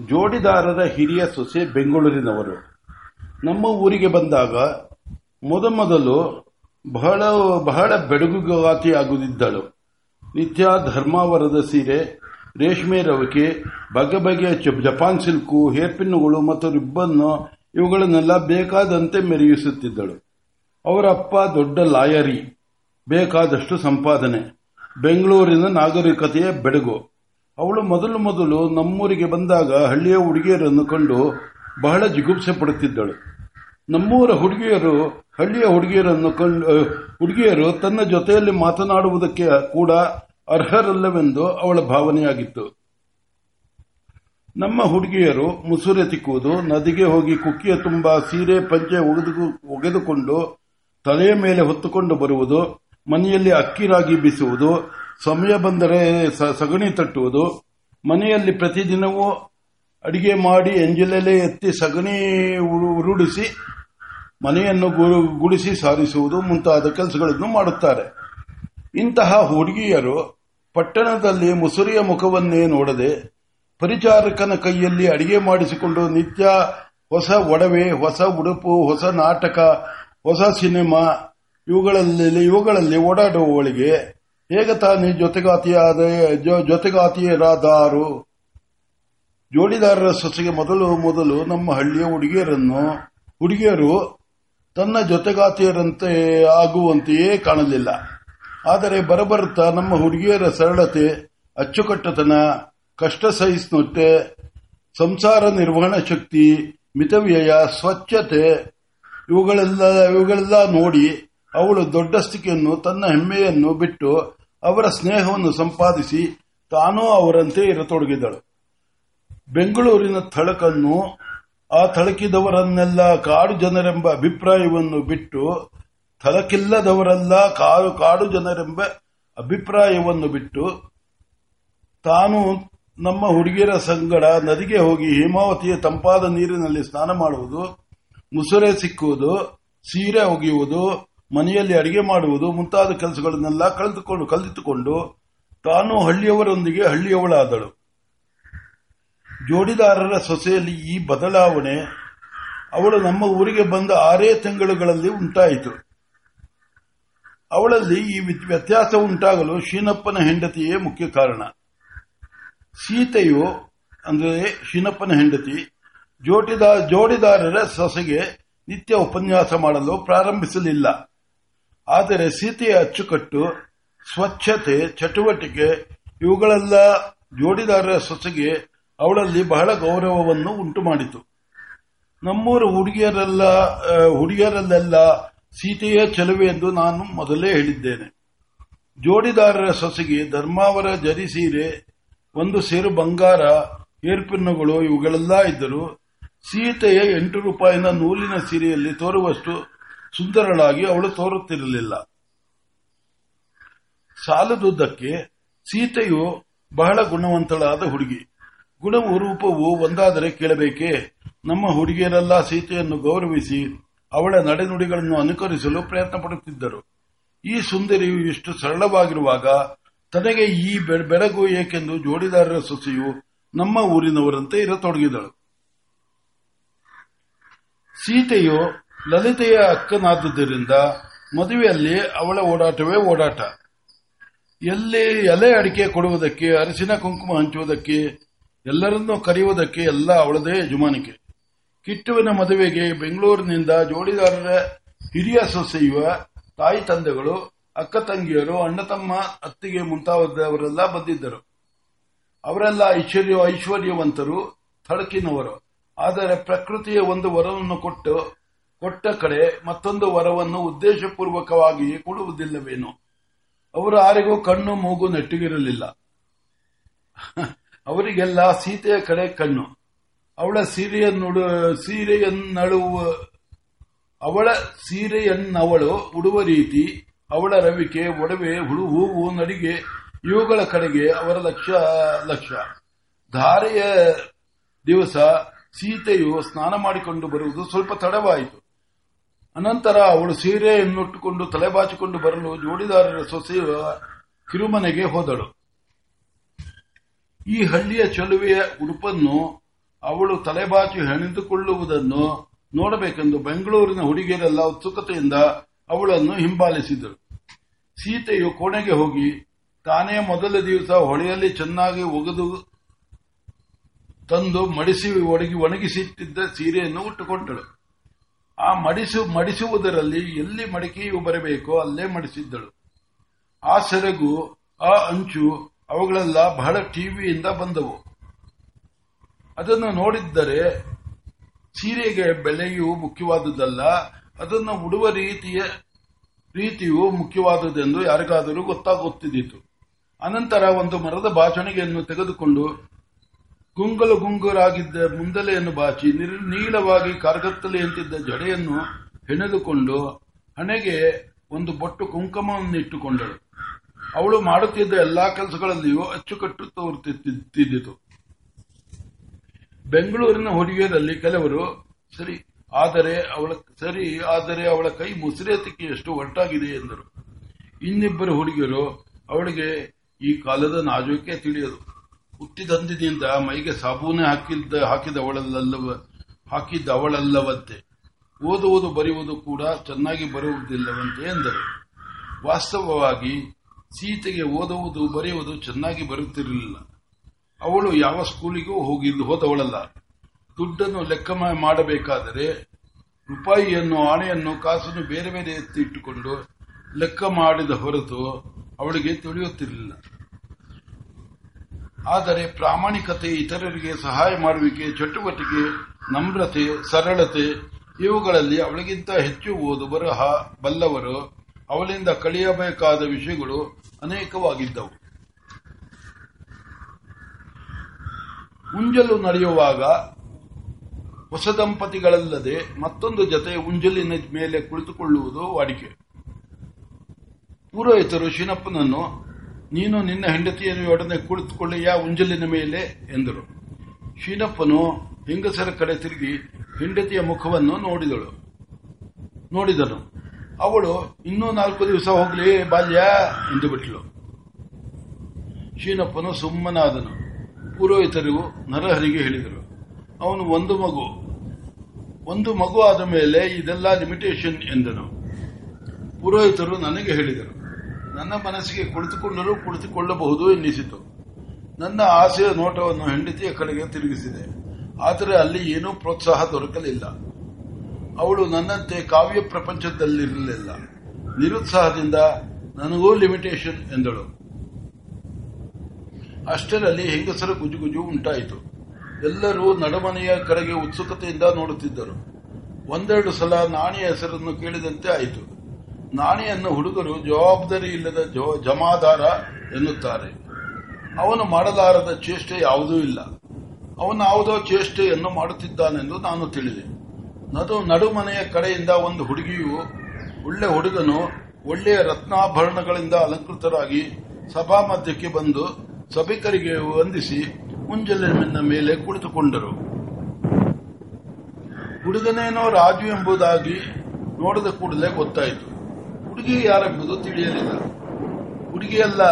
ಜೋಡಿದಾರರ ಹಿರಿಯ ಸೊಸೆ ಬೆಂಗಳೂರಿನವರು. ನಮ್ಮ ಊರಿಗೆ ಬಂದಾಗ ಮೊದಮೊದಲು ಬಹಳ ಬಹಳ ಬೆಡಗುಗಾತಿಯಾಗುತ್ತಿದ್ದಳು ನಿತ್ಯ ಧರ್ಮಾವರದ ಸೀರೆ, ರೇಷ್ಮೆ ರವಿಕೆ, ಬಗೆ ಬಗೆಯ ಜಪಾನ್ ಸಿಲ್ಕು ಹೇರ್ಪಿನ್ನುಗಳು ಮತ್ತು ರಿಬ್ಬನ್ನು ಇವುಗಳನ್ನೆಲ್ಲ ಬೇಕಾದಂತೆ ಮೆರೆಯಿಸುತ್ತಿದ್ದಳು ಅವರ ಅಪ್ಪ ದೊಡ್ಡ ಲಾಯರಿ, ಬೇಕಾದಷ್ಟು ಸಂಪಾದನೆ. ಬೆಂಗಳೂರಿನ ನಾಗರಿಕತೆಯ ಬೆಡಗು. ಅವಳು ಮೊದಲು ಮೊದಲು ನಮ್ಮೂರಿಗೆ ಬಂದಾಗ ಹಳ್ಳಿಯ ಹುಡುಗಿಯರನ್ನು ಕಂಡು ಬಹಳ ಜಿಗುಪ್ಸೆ ಪಡುತ್ತಿದ್ದಳು. ನಮ್ಮೂರ ಹುಡುಗಿಯರು, ಹಳ್ಳಿಯ ಹುಡುಗಿಯರನ್ನು ಕಂಡು ಹುಡುಗಿಯರು ತನ್ನ ಜೊತೆಯಲ್ಲಿ ಮಾತನಾಡುವುದಕ್ಕೆ ಕೂಡ ಅರ್ಹರಲ್ಲವೆಂದು ಅವಳ ಭಾವನೆಯಾಗಿತ್ತು. ನಮ್ಮ ಹುಡುಗಿಯರು ಮುಸುರೆ ತಿಕ್ಕುವುದು, ನದಿಗೆ ಹೋಗಿ ಕುಕ್ಕಿಯ ತುಂಬ ಸೀರೆ, ಪಂಚೆ ಒಗೆದು- ಒಗೆದುಕೊಂಡು ತಲೆಯ ಮೇಲೆ ಹೊತ್ತುಕೊಂಡು ಬರುವುದು, ಮನೆಯಲ್ಲಿ ಅಕ್ಕಿ ರಾಗಿ ಬೀಸುವುದು ಸಮಯ ಬಂದರೆ ಸಗಣಿ ತಟ್ಟುವುದು. ಮನೆಯಲ್ಲಿ ಪ್ರತಿದಿನವೂ ಅಡಿಗೆ ಮಾಡಿ ಎಂಜಲಲ್ಲಿ ಎತ್ತಿ ಸಗಣಿ ಉರುಡಿಸಿ ಮನೆಯನ್ನು ಗುಡಿಸಿ ಸಾರಿಸುವುದು ಮುಂತಾದ ಕೆಲಸಗಳನ್ನು ಮಾಡುತ್ತಾರೆ. ಇಂತಹ ಹುಡುಗಿಯರು ಪಟ್ಟಣದಲ್ಲಿ ಮುಸುರಿಯ ಮುಖವನ್ನೇ ನೋಡದೆ ಪರಿಚಾರಕನ ಕೈಯಲ್ಲಿ ಅಡಿಗೆ ಮಾಡಿಸಿಕೊಂಡು ನಿತ್ಯ ಹೊಸ ಒಡವೆ, ಹೊಸ ಉಡುಪು, ಹೊಸ ನಾಟಕ, ಹೊಸ ಸಿನಿಮಾ, ಇವುಗಳಲ್ಲಿ ಇವುಗಳಲ್ಲಿ ಓಡಾಡುವವಳಿಗೆ ಹೇಗೆ ತಾನೇ ಜೊತೆಗಾತಿಯಾದ ಜೊತೆಗಾತಿಯರಾದಾರು ಜೋಡಿದಾರರ ಸೊಸೆಗೆ ಮೊದಲು ಮೊದಲು ನಮ್ಮ ಹಳ್ಳಿಯ ಹುಡುಗಿಯರನ್ನು, ಹುಡುಗಿಯರು ತನ್ನ ಜೊತೆಗಾತಿಯರಂತೆ ಆಗುವಂತೆಯೇ ಕಾಣಲಿಲ್ಲ. ಆದರೆ ಬರಬರುತ್ತಾ ನಮ್ಮ ಹುಡುಗಿಯರ ಸರಳತೆ, ಅಚ್ಚುಕಟ್ಟತನ ಕಷ್ಟ ಸಹಿಷ್ಣುತೆ ಸಂಸಾರ ನಿರ್ವಹಣಾ ಶಕ್ತಿ, ಮಿತವ್ಯಯ, ಸ್ವಚ್ಛತೆ, ಇವುಗಳೆಲ್ಲ ಇವುಗಳೆಲ್ಲ ನೋಡಿ ಅವಳು ದೊಡ್ಡ ಸ್ಥಿತಿಯನ್ನು ತನ್ನ ಹೆಮ್ಮೆಯನ್ನು ಬಿಟ್ಟು ಅವರ ಸ್ನೇಹವನ್ನು ಸಂಪಾದಿಸಿ ತಾನೂ ಅವರಂತೆ ಇರತೊಡಗಿದಳು. ಬೆಂಗಳೂರಿನ ಥಳಕನ್ನು ಆ ಥಳಕಿದವರನ್ನೆಲ್ಲ ಕಾಡು ಜನರೆಂಬ ಅಭಿಪ್ರಾಯವನ್ನು ಬಿಟ್ಟು ಥಳಕಿಲ್ಲದವರೆಲ್ಲ ಕಾಡು ಕಾಡು ಜನರೆಂಬ ಅಭಿಪ್ರಾಯವನ್ನು ಬಿಟ್ಟು ತಾನು ನಮ್ಮ ಹುಡುಗಿಯರ ಸಂಗಡ ನದಿಗೆ ಹೋಗಿ ಹೇಮಾವತಿಯ ತಂಪಾದ ನೀರಿನಲ್ಲಿ ಸ್ನಾನ ಮಾಡುವುದು, ಮುಸುರೆ ಸಿಕ್ಕುವುದು, ಸೀರೆ ಒಗೆಯುವುದು ಮನೆಯಲ್ಲಿ ಅಡಿಗೆ ಮಾಡುವುದು, ಮುಂತಾದ ಕೆಲಸಗಳನ್ನೆಲ್ಲ ಕಳೆದುಕೊಂಡು ಕಲಿತುಕೊಂಡು ತಾನು ಹಳ್ಳಿಯವರೊಂದಿಗೆ ಹಳ್ಳಿಯವಳಾದಳು. ಜೋಡಿದಾರರ ಸೊಸೆಯಲ್ಲಿ ಈ ಬದಲಾವಣೆ ಅವಳು ನಮ್ಮ ಊರಿಗೆ ಬಂದ ಆರೇ ತಿಂಗಳುಗಳಲ್ಲಿ ಉಂಟಾಯಿತು. ಅವಳಲ್ಲಿ ಈ ವ್ಯತ್- ವ್ಯತ್ಯಾಸ ಉಂಟಾಗಲು ಶೀನಪ್ಪನ ಹೆಂಡತಿಯೇ ಮುಖ್ಯ ಕಾರಣ. ಸೀತೆಯು, ಅಂದರೆ ಶೀನಪ್ಪನ ಹೆಂಡತಿ ಜೋಡಿದಾರರ ಸೊಸೆಗೆ ನಿತ್ಯ ಉಪನ್ಯಾಸ ಮಾಡಲು ಪ್ರಾರಂಭಿಸಲಿಲ್ಲ. ಆದರೆ ಸೀತೆಯ ಅಚ್ಚುಕಟ್ಟು, ಸ್ವಚ್ಛತೆ, ಚಟುವಟಿಕೆ, ಇವುಗಳೆಲ್ಲ ಜೋಡಿದಾರರ ಸೊಸೆಗೆ ಅವಳಲ್ಲಿ ಬಹಳ ಗೌರವವನ್ನು ಉಂಟು ಮಾಡಿತು ನಮ್ಮೂರ ಹುಡುಗಿಯರೆಲ್ಲ ಹುಡುಗಿಯರಲ್ಲೆಲ್ಲ ಸೀತೆಯ ಚೆಲುವೆ ಎಂದು ನಾನು ಮೊದಲೇ ಹೇಳಿದ್ದೇನೆ. ಜೋಡಿದಾರರ ಸೊಸೆಗೆ ಧರ್ಮಾವರ ಜರಿ ಸೀರೆ, ಒಂದು ಸೇರು ಬಂಗಾರ, ಏರ್ಪಿನ್ನುಗಳು ಇವುಗಳೆಲ್ಲ ಇದ್ದರು ಸೀತೆಯ ಎಂಟು ರೂಪಾಯಿನ ನೂಲಿನ ಸೀರೆಯಲ್ಲಿ ತೋರುವಷ್ಟು ಸುಂದರಳಾಗಿ ಅವಳು ತೋರುತ್ತಿರಲಿಲ್ಲ. ಸಾಲದುದ್ದಕ್ಕೆ ಸೀತೆಯು ಬಹಳ ಗುಣವಂತಳಾದ ಹುಡುಗಿ. ಗುಣವು ರೂಪವು ಒಂದಾದರೆ ಕೇಳಬೇಕೇ? ನಮ್ಮ ಹುಡುಗಿಯರೆಲ್ಲ ಸೀತೆಯನ್ನು ಗೌರವಿಸಿ ಅವಳ ನಡೆನುಡಿಗಳನ್ನು ಅನುಕರಿಸಲು ಪ್ರಯತ್ನ ಪಡುತ್ತಿದ್ದರು ಈ ಸುಂದರಿಯು ಇಷ್ಟು ಸರಳವಾಗಿರುವಾಗ ತನಗೆ ಈ ಬೆಳಗು ಏಕೆಂದು ಜೋಡಿದಾರರ ಸೊಸೆಯು ನಮ್ಮ ಊರಿನವರಂತೆ ಇರತೊಡಗಿದಳು. ಸೀತೆಯು ಲಲಿತೆಯ ಅಕ್ಕನಾದುದರಿಂದ ಮದುವೆಯಲ್ಲಿ ಅವಳ ಓಡಾಟವೇ ಓಡಾಟ. ಎಲ್ಲಿ ಎಲೆ ಅಡಿಕೆ ಕೊಡುವುದಕ್ಕೆ, ಅರಿಶಿನ ಕುಂಕುಮ ಹಂಚುವುದಕ್ಕೆ, ಎಲ್ಲರನ್ನೂ ಕರೆಯುವುದಕ್ಕೆ ಎಲ್ಲ ಅವಳದೇ ಯಜಮಾನಿಕೆ. ಕಿಟ್ಟುವಿನ ಮದುವೆಗೆ ಬೆಂಗಳೂರಿನಿಂದ ಜೋಡಿದಾರರ ಹಿರಿಯ ಸೊಸೆಯುವ ತಾಯಿ ತಂದೆಗಳು, ಅಕ್ಕ ತಂಗಿಯರು, ಅಣ್ಣ ತಮ್ಮ ಅತ್ತಿಗೆ ಮುಂತಾದವರೆಲ್ಲ ಬಂದಿದ್ದರು. ಅವರೆಲ್ಲ ಐಶ್ವರ್ಯ, ಐಶ್ವರ್ಯವಂತರು, ಥಳಕಿನವರು. ಆದರೆ ಪ್ರಕೃತಿಯ ಒಂದು ವರವನ್ನು ಕೊಟ್ಟು ಕೊಟ್ಟ ಕಡೆ ಮತ್ತೊಂದು ವರವನ್ನು ಉದ್ದೇಶಪೂರ್ವಕವಾಗಿ ಕೊಡುವುದಿಲ್ಲವೇನೋ. ಅವರು ಯಾರಿಗೂ ಕಣ್ಣು ಮೂಗು ನೆಟ್ಟಿಗಿರಲಿಲ್ಲ. ಅವರಿಗೆಲ್ಲ ಸೀತೆಯ ಕಡೆ ಕಣ್ಣು. ಅವಳ ಸೀರೆಯನ್ನು ಸೀರೆಯನ್ನಳುವ, ಅವಳ ಸೀರೆಯನ್ನವಳು ಉಡುವ ರೀತಿ, ಅವಳ ರವಿಕೆ, ಒಡವೆ, ಹುಳು, ಹೂವು, ನಡಿಗೆ, ಇವುಗಳ ಕಡೆಗೆ ಅವರ ಲಕ್ಷ್ಯ ಲಕ್ಷ್ಯ ಧಾರೆಯ ದಿವಸ ಸೀತೆಯು ಸ್ನಾನ ಮಾಡಿಕೊಂಡು ಬರುವುದು ಸ್ವಲ್ಪ ತಡವಾಯಿತು. ಅನಂತರ ಅವಳು ಸೀರೆಯನ್ನುಟ್ಟುಕೊಂಡು ತಲೆಬಾಚಿಕೊಂಡು ಬರಲು ಜೋಡಿದಾರರ ಸೊಸೆಯ ಕಿರುಮನೆಗೆ ಹೋದಳು. ಈ ಹಳ್ಳಿಯ ಚಲುವೆಯ ಉಡುಪನ್ನು ಅವಳು ತಲೆಬಾಚಿ ಹೆಣೆದುಕೊಳ್ಳುವುದನ್ನು ನೋಡಬೇಕೆಂದು ಬೆಂಗಳೂರಿನ ಹುಡುಗಿಯರೆಲ್ಲ ಉತ್ಸುಕತೆಯಿಂದ ಅವಳನ್ನು ಹಿಂಬಾಲಿಸಿದಳು ಸೀತೆಯು ಕೋಣೆಗೆ ಹೋಗಿ ತಾನೇ ಮೊದಲ ದಿವಸ ಹೊಳೆಯಲ್ಲಿ ಚೆನ್ನಾಗಿ ಒಗೆದು ತಂದು ಮಡಿಸಿ ಒಣಗಿ ಒಣಗಿಸಿಟ್ಟಿದ್ದ ಸೀರೆಯನ್ನು ಉಟ್ಟುಕೊಂಡಳು. ಆ ಮಡಿಸು, ಮಡಿಸುವುದರಲ್ಲಿ ಎಲ್ಲಿ ಮಡಿಕೆಯು ಬರಬೇಕೋ ಅಲ್ಲೇ ಮಡಿಸಿದ್ದಳು. ಆ ಸೆರಗು, ಆ ಅಂಚು, ಅವುಗಳೆಲ್ಲ ಬಹಳ ಟಿವಿಯಿಂದ ಬಂದವು. ಅದನ್ನು ನೋಡಿದ್ದರೆ ಸೀರೆಗೆ ಬೆಲೆಯು ಮುಖ್ಯವಾದುದಲ್ಲ, ಅದನ್ನು ಉಡುವ ರೀತಿಯ, ರೀತಿಯು ಮುಖ್ಯವಾದುದೆಂದು ಯಾರಿಗಾದರೂ ಗೊತ್ತಾಗುತ್ತಿದ್ದಿತು. ಅನಂತರ ಒಂದು ಮರದ ಬಾಚಣಿಗೆಯನ್ನು ತೆಗೆದುಕೊಂಡು ಗುಂಗಲು ಗುಂಗುರಾಗಿದ್ದ ಮುಂದಲೆಯನ್ನು ಬಾಚಿ ನೀಳವಾಗಿ ಕಾರ್ಗತ್ತಲೆಯಂತಿದ್ದ ಜಡೆಯನ್ನು ಹೆಣೆದುಕೊಂಡು ಹಣೆಗೆ ಒಂದು ಬೊಟ್ಟು ಕುಂಕುಮವನ್ನಿಟ್ಟುಕೊಂಡಳು ಅವಳು ಮಾಡುತ್ತಿದ್ದ ಎಲ್ಲಾ ಕೆಲಸಗಳಲ್ಲಿಯೂ ಅಚ್ಚುಕಟ್ಟು ತೋರುತ್ತಿದ್ದಿತು ಬೆಂಗಳೂರಿನ ಹುಡುಗಿಯರಲ್ಲಿ ಕೆಲವರು, ಸರಿ, ಆದರೆ ಅವಳ, ಸರಿ, ಆದರೆ ಅವಳ ಕೈ ಮುಸಿರೆತಿಕೆಯಷ್ಟು ಒಟ್ಟಾಗಿದೆ ಎಂದರು. ಇನ್ನಿಬ್ಬರು ಹುಡುಗಿಯರು, ಅವಳಿಗೆ ಈ ಕಾಲದ ನಾಜೂಕೆ ತಿಳಿಯದು. ಹುಟ್ಟಿದಂದಿನಿಂದ ಮೈಗೆ ಸಾಬೂನೆ ಹಾಕಿದ್ದ ಹಾಕಿದವಳಲ್ಲವ ಹಾಕಿದವಳಲ್ಲವಂತೆ ಓದುವುದು, ಬರೆಯುವುದು ಕೂಡ ಚೆನ್ನಾಗಿ ಬರುವುದಿಲ್ಲವಂತೆ ಎಂದರು. ವಾಸ್ತವವಾಗಿ ಸೀತೆಗೆ ಓದುವುದು, ಬರೆಯುವುದು ಚೆನ್ನಾಗಿ ಬರುತ್ತಿರಲಿಲ್ಲ. ಅವಳು ಯಾವ ಸ್ಕೂಲಿಗೂ ಹೋಗಿದ್ದು ಹೋದವಳಲ್ಲ. ದುಡ್ಡನ್ನು ಲೆಕ್ಕ ಮಾಡಬೇಕಾದರೆ ರೂಪಾಯಿಯನ್ನು ಆಣೆಯನ್ನು ಕಾಸನ್ನು ಬೇರೆ ಬೇರೆ ಎತ್ತಿಟ್ಟುಕೊಂಡು ಲೆಕ್ಕ ಮಾಡಿದ ಹೊರತು ಅವಳಿಗೆ ತಿಳಿಯುತ್ತಿರಲಿಲ್ಲ. ಆದರೆ ಪ್ರಾಮಾಣಿಕತೆ ಇತರರಿಗೆ ಸಹಾಯ ಮಾಡುವಿಕೆ, ಚಟುವಟಿಕೆ, ನಮ್ರತೆ, ಸರಳತೆ, ಇವುಗಳಲ್ಲಿ ಅವಳಿಗಿಂತ ಹೆಚ್ಚು ಓದು ಬರಹ ಬಲ್ಲವರು, ಅವಳಿಂದ ಕಲಿಯಬೇಕಾದ ವಿಷಯಗಳು ಅನೇಕವಾಗಿದ್ದವು. ಉಂಜಲು ನಡೆಯುವಾಗ ಹೊಸ ದಂಪತಿಗಳಲ್ಲದೆ ಮತ್ತೊಂದು ಜೊತೆ ಉಂಜಲಿನ ಮೇಲೆ ಕುಳಿತುಕೊಳ್ಳುವುದು ವಾಡಿಕೆ. ಪುರೋಹಿತರು ಶಿನಪ್ಪನನ್ನು ನೀನು ನಿನ್ನ ಹೆಂಡತಿಯೊಡನೆ ಕುಳಿತುಕೊಳ್ಳಿಯ ಉಂಜಲಿನ ಮೇಲೆ ಎಂದರು. ಶೀನಪ್ಪನು ಹೆಂಗಸರ ಕಡೆ ತಿರುಗಿ ಹೆಂಡತಿಯ ಮುಖವನ್ನು ನೋಡಿದಳು. ನೋಡಿದನು. ಅವಳು, ಇನ್ನೂ ನಾಲ್ಕು ದಿವಸ ಹೋಗ್ಲಿ ಬಾಲ್ಯ, ಎಂದು ಬಿಟ್ಲು. ಶೀನಪ್ಪನು ಸುಮ್ಮನಾದನು. ಪುರೋಹಿತರು ನರಹರಿಗೆ ಹೇಳಿದರು. ಅವನು ಒಂದು ಮಗು. ಒಂದು ಮಗು ಆದ ಮೇಲೆ ಇದೆಲ್ಲ ಲಿಮಿಟೇಷನ್, ಎಂದನು. ಪುರೋಹಿತರು ನನಗೆ ಹೇಳಿದರು. ನನ್ನ ಮನಸ್ಸಿಗೆ ಕುಳಿತುಕೊಂಡರೂ ಕುಳಿತುಕೊಳ್ಳಬಹುದು ಎನ್ನಿಸಿತು. ನನ್ನ ಆಸೆಯ ನೋಟವನ್ನು ಹೆಂಡತಿಯ ಕಡೆಗೆ ತಿರುಗಿಸಿದೆ. ಆದರೆ ಅಲ್ಲಿ ಏನೂ ಪ್ರೋತ್ಸಾಹ ದೊರಕಲಿಲ್ಲ. ಅವಳು ನನ್ನಂತೆ ಕಾವ್ಯ ಪ್ರಪಂಚದಲ್ಲಿರಲಿಲ್ಲ. ನಿರುತ್ಸಾಹದಿಂದ ನನಗೂ ಲಿಮಿಟೇಷನ್ ಎಂದಳು. ಅಷ್ಟರಲ್ಲಿ ಹೆಂಗಸರ ಗುಜುಗುಜು ಉಂಟಾಯಿತು. ಎಲ್ಲರೂ ನಡಮನೆಯ ಕಡೆಗೆ ಉತ್ಸುಕತೆಯಿಂದ ನೋಡುತ್ತಿದ್ದರು. ಒಂದೆರಡು ಸಲ ನಾಣಿಯ ಹೆಸರನ್ನು ಕೇಳಿದಂತೆ ಆಯಿತು. ನಾಣಿಯನ್ನು ಹುಡುಗರು ಜವಾಬ್ದಾರಿ ಇಲ್ಲದ ಜಮಾದಾರ ಎನ್ನುತ್ತಾರೆ. ಅವನು ಮಾಡಲಾರದ ಚೇಷ್ಟೆ ಯಾವುದೂ ಇಲ್ಲ. ಅವನು ಯಾವುದೋ ಚೇಷ್ಟೆಯನ್ನು ಮಾಡುತ್ತಿದ್ದಾನೆಂದು ನಾನು ತಿಳಿದೆ. ನದು ನಡುಮನೆಯ ಕಡೆಯಿಂದ ಒಂದು ಹುಡುಗಿಯು ಒಳ್ಳೆ ಹುಡುಗನು ಒಳ್ಳೆಯ ರತ್ನಾಭರಣಗಳಿಂದ ಅಲಂಕೃತರಾಗಿ ಸಭಾ ಮಧ್ಯಕ್ಕೆ ಬಂದು ಸಭಿಕರಿಗೆ ವಂದಿಸಿ ಮುಂಜಲಿನ ಮೇಲೆ ಕುಳಿತುಕೊಂಡರು. ಹುಡುಗನೇನೋ ರಾಜು ಎಂಬುದಾಗಿ ನೋಡಿದ ಕೂಡಲೇ ಗೊತ್ತಾಯಿತು. ಹುಡುಗಿ ಯಾರೆಂಬುದು ತಿಳಿಯಲಿಲ್ಲ. ಹುಡುಗಿಯಲ್ಲ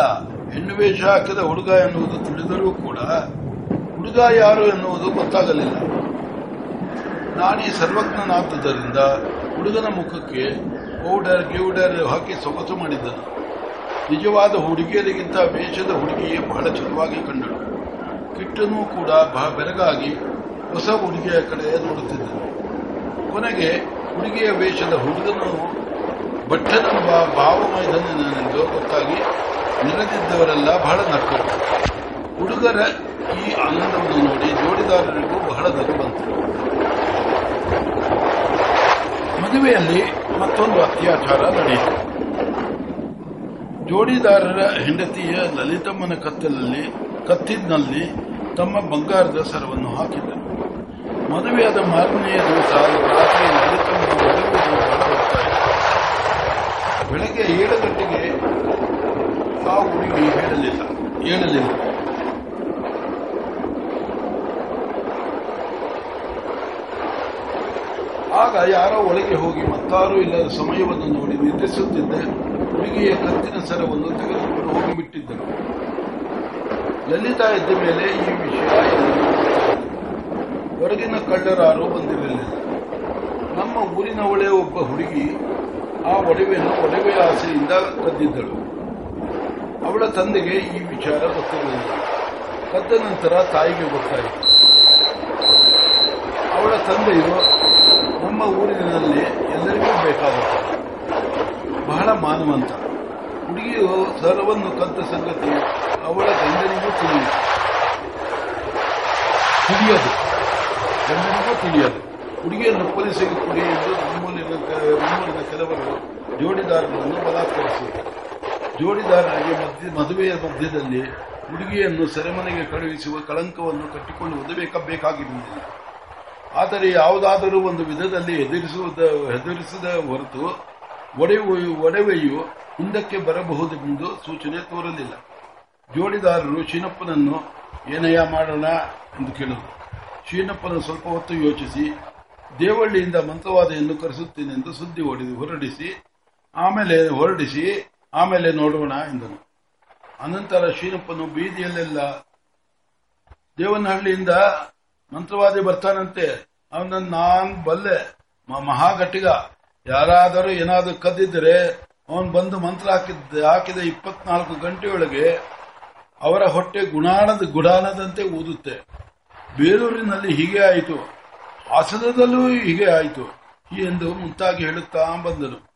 ಹೆಣ್ಣು ವೇಷ ಹಾಕಿದ ಹುಡುಗ ಎನ್ನುವುದು ತಿಳಿದರೂ ಕೂಡ ಹುಡುಗ ಯಾರು ಎನ್ನುವುದು ಗೊತ್ತಾಗಲಿಲ್ಲ. ನಾನೇ ಸರ್ವಜ್ಞನಾದ್ದರಿಂದ ಹುಡುಗನ ಮುಖಕ್ಕೆ ಪೌಡರ್ ಗಿವಡರ್ ಹಾಕಿ ಸೊಗಸು ಮಾಡಿದ್ದನು. ನಿಜವಾದ ಹುಡುಗಿಯರಿಗಿಂತ ವೇಷದ ಹುಡುಗಿಯೇ ಬಹಳ ಚೆನ್ನಾಗಿ ಕಂಡಳು. ಕಿಟ್ಟನೂ ಕೂಡ ಬೆರಗಾಗಿ ಹೊಸ ಹುಡುಗಿಯ ಕಡೆ ನೋಡುತ್ತಿದ್ದನು. ಕೊನೆಗೆ ಹುಡುಗಿಯ ವೇಷದ ಹುಡುಗನು ಭಟ್ಟನೆಂಬ ಭಾವಮೈದನೆಂದು ಗೊತ್ತಾಗಿ ನೆರೆದಿದ್ದವರೆಲ್ಲ ಬಹಳ ನಕ್ಕರು ಹುಡುಗರ ಈ ಆನಂದವನ್ನು ನೋಡಿ ಜೋಡಿದಾರರಿಗೂ ಬಹಳ ನಗು ಬಂತು. ಮದುವೆಯಲ್ಲಿ ಮತ್ತೊಂದು ಅತ್ಯಾಚಾರ ನಡೆಯಿತು. ಜೋಡಿದಾರರ ಹೆಂಡತಿಯ ಲಲಿತಮ್ಮನ ಕತ್ತಲಲ್ಲಿ ಕತ್ತಿನಲ್ಲಿ ತಮ್ಮ ಬಂಗಾರದ ಸರವನ್ನು ಹಾಕಿದ್ದರು. ಮದುವೆಯಾದ ಮಾರನೆಯ ದಿವಸ ರಾತ್ರಿ ಲಲಿತಮ್ಮ ಬೆಳಗ್ಗೆ ಏಳು ಗಂಟೆಗೆ ಆ ಹುಡುಗಿ ಹೇಳಲಿಲ್ಲ. ಹೇಳಲಿಲ್ಲ. ಆಗ ಯಾರೋ ಒಳಗೆ ಹೋಗಿ ಮತ್ತಾರೂ ಇಲ್ಲದ ಸಮಯವನ್ನು ನೋಡಿ ನಿದ್ರಿಸುತ್ತಿದ್ದೆ ಹುಡುಗಿಯ ಕತ್ತಿನ ಸರವನ್ನು ತೆಗೆದುಕೊಂಡು ಹೋಗಿಬಿಟ್ಟಿದ್ದರು. ಲಲಿತಾ ಎದ್ದ ಮೇಲೆ ಈ ವಿಷಯ. ಹೊರಗಿನ ಕಳ್ಳರಾರು ಬಂದಿರಲಿಲ್ಲ. ನಮ್ಮ ಊರಿನವಳೇ ಒಬ್ಬ ಹುಡುಗಿ ಆ ಒಡವೆಯನ್ನು ಒಡವೆಯ ಆಸೆಯಿಂದ ಕದ್ದಿದ್ದಳು ಅವಳ ತಂದೆಗೆ ಈ ವಿಚಾರ ಗೊತ್ತಿರಲಿಲ್ಲ. ಕದ್ದ ನಂತರ ತಾಯಿಗೆ ಗೊತ್ತಾಯಿತು. ಅವಳ ತಂದೆಯು ನಮ್ಮ ಊರಿನಲ್ಲಿ ಎಲ್ಲರಿಗೂ ಬೇಕಾಗುತ್ತೆ ಬಹಳ ಮಾನವಂತ. ಹುಡುಗಿಯು ಸರ್ವನ್ನು ಕದ್ದ ಸಂಗತಿ ಅವಳ ಗಂಡನಿಗೂ ತಿಳಿಯಿತು. ತಿಳಿಯದು. ಗಂಡನಿಗೂ ತಿಳಿಯದು. ಹುಡುಗಿಯನ್ನು ಪೊಲೀಸರಿಗೆ ಕೊಡಿ ಎಂದು ನಮ್ಮೂರಿನ ನಮ್ಮೂರಿನ ಕೆಲವರು ಜೋಡಿದಾರರನ್ನು ಬಲಾತ್ಕರಿಸಿದರು ಜೋಡಿದಾರರಿಗೆ ಮಧ್ಯ, ಮದುವೆಯ ಮಧ್ಯದಲ್ಲಿ ಹುಡುಗಿಯನ್ನು ಸೆರೆಮನೆಗೆ ಕಳುಹಿಸುವ ಕಳಂಕವನ್ನು ಕಟ್ಟಿಕೊಳ್ಳುವುದು ಬಂದಿಲ್ಲ ಆದರೆ ಯಾವುದಾದರೂ ಒಂದು ವಿಧದಲ್ಲಿ ಎದುರಿಸುವುದ ಹೆದರಿಸದ ಹೊರತು ಒಡೆಯು ಒಡವೆಯು ಹಿಂದಕ್ಕೆ ಬರಬಹುದೆಂದು ಸೂಚನೆ ತೋರಲಿಲ್ಲ. ಜೋಡಿದಾರರು ಶೀನಪ್ಪನನ್ನು ಏನಯ್ಯ ಮಾಡೋಣ ಎಂದು ಕೇಳಿದರು. ಶೀನಪ್ಪನ ಸ್ವಲ್ಪ ಹೊತ್ತು ಯೋಚಿಸಿ ದೇವಳ್ಳಿಯಿಂದ ಮಂತ್ರವಾದಿಯನ್ನು ಕರೆಸುತ್ತೇನೆಂದು ಸುದ್ದಿ ಹೊಡೆದು ಹೊರಡಿಸಿ, ಆಮೇಲೆ ಹೊರಡಿಸಿ, ಆಮೇಲೆ ನೋಡೋಣ ಎಂದನು. ಅನಂತರ ಶೀನಪ್ಪನು ಬೀದಿಯಲ್ಲೆಲ್ಲ ದೇವನಹಳ್ಳಿಯಿಂದ ಮಂತ್ರವಾದಿ ಬರ್ತಾನಂತೆ. ಅವನನ್ನು ನಾನು ಬಲ್ಲೆ, ಮ- ಮಹಾಗಟ್ಟಿಗ ಯಾರಾದರೂ ಏನಾದರೂ ಕದ್ದಿದ್ದರೆ ಅವನು ಬಂದು ಮಂತ್ರ ಹಾಕಿದ್ದ ಹಾಕಿದ ಇಪ್ಪತ್ನಾಲ್ಕು ಗಂಟೆಯೊಳಗೆ ಅವರ ಹೊಟ್ಟೆ ಗುಣಾಣದ ಗುಡಾನದಂತೆ ಊದುತ್ತೆ. ಬೇಲೂರಿನಲ್ಲಿ ಹೀಗೆ ಆಯಿತು. ಹಾಸನದಲ್ಲೂ ಹೀಗೆ ಆಯಿತು. ಎಂದು ಮುಂತಾಗಿ ಹೇಳುತ್ತಾ ಬಂದನು.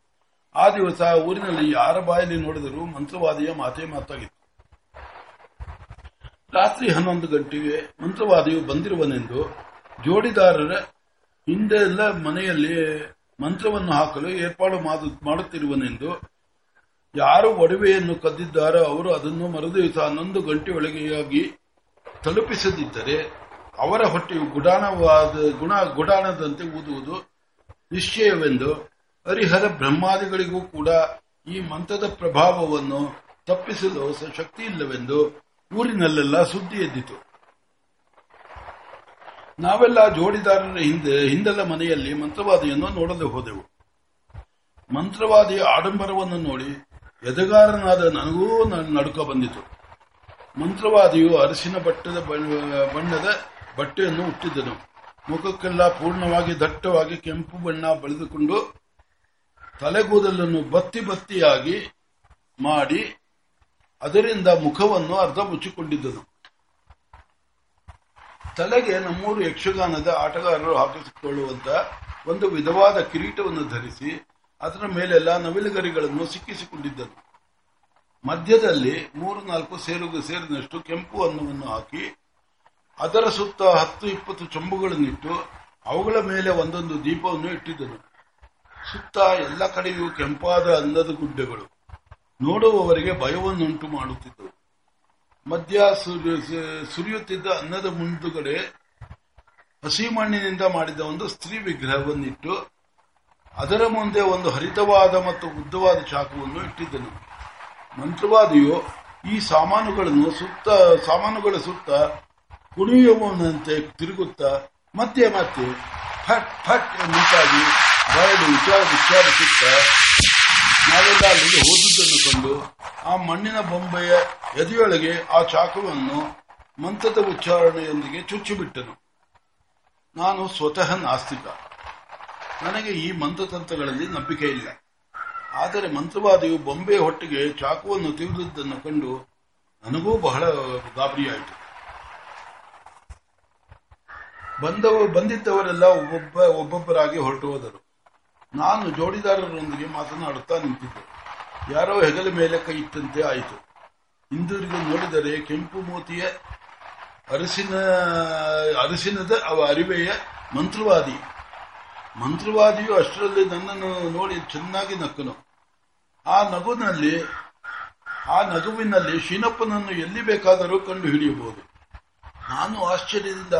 ಆ ದಿವಸ ಊರಿನಲ್ಲಿ ಯಾರ ಬಾಯಲ್ಲಿ ನೋಡಿದರೂ ಮಂತ್ರವಾದಿಯ ಮಾತೇ ಮಾತಾಗಿತ್ತು. ರಾತ್ರಿ ಹನ್ನೊಂದು ಗಂಟೆಗೆ ಮಂತ್ರವಾದಿಯು ಬಂದಿರುವನೆಂದು ಜೋಡಿದಾರರ ಹಿಂದೆಲ್ಲ ಮನೆಯಲ್ಲಿ ಮಂತ್ರವನ್ನು ಹಾಕಲು ಏರ್ಪಾಡು ಮಾಡು- ಮಾಡುತ್ತಿರುವನೆಂದು ಯಾರು ಒಡವೆಯನ್ನು ಕದ್ದಿದ್ದಾರೋ ಅವರು ಅದನ್ನು ಮರುದಿವಸ ಹನ್ನೊಂದು ಗಂಟೆಯೊಳಗೆಯಾಗಿ ತಲುಪಿಸದಿದ್ದರೆ ಅವರ ಹೊಟ್ಟೆಯು ಗುಡಾಣವಾದ ಗುಣ ಗುಡಾಣದಂತೆ ಊದುವುದು. ನಿಶ್ಚಯವೆಂದು ಹರಿಹರ ಬ್ರಹ್ಮಾದಿಗಳಿಗೂ ಕೂಡ ಈ ಮಂತ್ರದ ಪ್ರಭಾವವನ್ನು ತಪ್ಪಿಸಲು ಶಕ್ತಿ ಇಲ್ಲವೆಂದು ಊರಿನಲ್ಲೆಲ್ಲ ಸುದ್ದಿ ಎದ್ದಿತು. ನಾವೆಲ್ಲ ಜೋಡಿದಾರರ ಹಿಂದೆ, ಹಿಂದೆಲ್ಲ ಮನೆಯಲ್ಲಿ ಮಂತ್ರವಾದಿಯನ್ನು ನೋಡಲು ಹೋದೆವು. ಮಂತ್ರವಾದಿಯ ಆಡಂಬರವನ್ನು ನೋಡಿ ಎದೆಗಾರನಾದ ನನಗೂ ನಡುಕ ಬಂದಿತು. ಮಂತ್ರವಾದಿಯು ಅರಸಿನ ಬಟ್ಟದ ಬಣ್ಣ- ಬಣ್ಣದ ಬಟ್ಟೆಯನ್ನು ಹುಟ್ಟಿದ್ದನು ಮುಖಕ್ಕೆಲ್ಲ ಪೂರ್ಣವಾಗಿ ದಟ್ಟವಾಗಿ ಕೆಂಪು ಬಣ್ಣ ಬಳಿದುಕೊಂಡು ತಲೆಗೂದಲನ್ನು ಬತ್ತಿ ಬತ್ತಿಯಾಗಿ ಮಾಡಿ ಅದರಿಂದ ಮುಖವನ್ನು ಅರ್ಧ ಮುಚ್ಚಿಕೊಂಡಿದ್ದನು. ತಲೆಗೆ ನಮ್ಮೂರು ಯಕ್ಷಗಾನದ ಆಟಗಾರರು ಹಾಕಿಸಿಕೊಳ್ಳುವಂತ ಒಂದು ವಿಧವಾದ ಕಿರೀಟವನ್ನು ಧರಿಸಿ ಅದರ ಮೇಲೆಲ್ಲ ನವಿಲುಗರಿಗಳನ್ನು ಸಿಕ್ಕಿಸಿಕೊಂಡಿದ್ದನು. ಮಧ್ಯದಲ್ಲಿ ಮೂರು ನಾಲ್ಕು ಸೇರು ಸೇರಿನಷ್ಟು ಕೆಂಪು ಅನ್ನವನ್ನು ಹಾಕಿ ಅದರ ಸುತ್ತ ಹತ್ತು, ಇಪ್ಪತ್ತು ಚೊಂಬುಗಳನ್ನಿಟ್ಟು ಅವುಗಳ ಮೇಲೆ ಒಂದೊಂದು ದೀಪವನ್ನು ಇಟ್ಟಿದ್ದನು. ಸುತ್ತ ಎಲ್ಲ ಕಡೆಯೂ ಕೆಂಪಾದ ಅನ್ನದ ಗುಡ್ಡೆಗಳು. ನೋಡುವವರಿಗೆ ಭಯವನ್ನುಂಟು ಮಾಡುತ್ತಿದ್ದವು. ಮಧ್ಯ ಸುರಿಯುತ್ತಿದ್ದ ಅನ್ನದ ಮುಂದುಗಡೆ ಹಸಿ ಮಣ್ಣಿನಿಂದ ಮಾಡಿದ ಒಂದು ಸ್ತ್ರೀ ವಿಗ್ರಹವನ್ನಿಟ್ಟು ಅದರ ಮುಂದೆ ಒಂದು ಹರಿತವಾದ ಮತ್ತು ಉದ್ದವಾದ ಚಾಕುವನ್ನು ಇಟ್ಟಿದ್ದನು. ಮಂತ್ರವಾದಿಯು ಈ ಸಾಮಾನುಗಳನ್ನು ಸುತ್ತ, ಸಾಮಾನುಗಳ ಸುತ್ತ ಕುಣಿಯುವವನಂತೆ ತಿರುಗುತ್ತಾ ಮತ್ತೆ ಮತ್ತೆ ಫಟ್ ಫಟ್ ಮುಂತಾಗಿ ಬರಡು ವಿಚಾರ ವಿಚಾರಿಸುತ್ತಾ ನಾವೆಲ್ಲ ಅಲ್ಲಿಗೆ ಹೋದುದನ್ನು ಕಂಡು ಆ ಮಣ್ಣಿನ ಬೊಂಬೆಯ ಎದೆಯೊಳಗೆ ಆ ಚಾಕುವನ್ನು ಮಂತ್ರದ ಉಚ್ಚಾರಣೆಯೊಂದಿಗೆ ಚುಚ್ಚಿಬಿಟ್ಟನು. ನಾನು ಸ್ವತಃ ನಾಸ್ತಿಕ. ನನಗೆ ಈ ಮಂತ್ರತಂತ್ರಗಳಲ್ಲಿ ನಂಬಿಕೆ ಇಲ್ಲ. ಆದರೆ ಮಂತ್ರವಾದಿಯು ಬೊಂಬೆಯ ಹೊಟ್ಟಿಗೆ ಚಾಕುವನ್ನು ತಿಳಿದುದನ್ನು ಕಂಡು ನನಗೂ ಬಹಳ ಗಾಬರಿಯಾಯಿತು. ಬಂದವ ಬಂದಿದ್ದವರೆಲ್ಲ ಒಬ್ಬೊಬ್ಬ ಒಬ್ಬೊಬ್ಬರಾಗಿ ಹೊರಟು ಹೋದರು. ನಾನು ಜೋಡಿದಾರರೊಂದಿಗೆ ಮಾತನಾಡುತ್ತಾ ನಿಂತಿದ್ದೆ. ಯಾರೋ ಹೆಗಲ ಮೇಲೆ ಕೈ ಇಟ್ಟಂತೆ ಆಯಿತು. ಹಿಂದಿರುಗಿ ನೋಡಿದರೆ ಕೆಂಪು ಮೂತಿಯ ಅರಸಿನ, ಅರಸಿನದ ಅವ ಅರಿವೆಯ ಮಂತ್ರವಾದಿ. ಮಂತ್ರವಾದಿಯು ಅಷ್ಟರಲ್ಲಿ ನನ್ನನ್ನು ನೋಡಿ ಚೆನ್ನಾಗಿ ನಕ್ಕನು. ಆ ನಗುವಿನಲ್ಲಿ ಆ ನಗುವಿನಲ್ಲಿ ಶೀನಪ್ಪನನ್ನು ಎಲ್ಲಿ ಬೇಕಾದರೂ ಕಂಡು ಹಿಡಿಯಬಹುದು ನಾನು ಆಶ್ಚರ್ಯದಿಂದ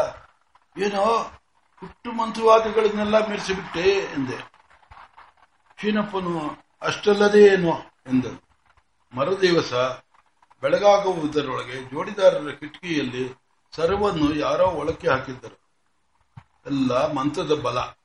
ಏನೋ ಹುಟ್ಟು ಮಂತ್ರವಾದಿಗಳನ್ನೆಲ್ಲ ಮೀರಿಸಿಬಿಟ್ಟೆ ಎಂದೆ. ಶೀನಪ್ಪನು ಅಷ್ಟಲ್ಲದೇ ಏನೋ ಎಂದನು. ಮರುದಿವಸ ಬೆಳಗಾಗುವುದರೊಳಗೆ ಜೋಡಿದಾರರ ಕಿಟಕಿಯಲ್ಲಿ ಸರ್ವನ್ನು ಯಾರೋ ಒಳಕ್ಕೆ ಹಾಕಿದ್ದರು. ಎಲ್ಲ ಮಂತ್ರದ ಬಲ.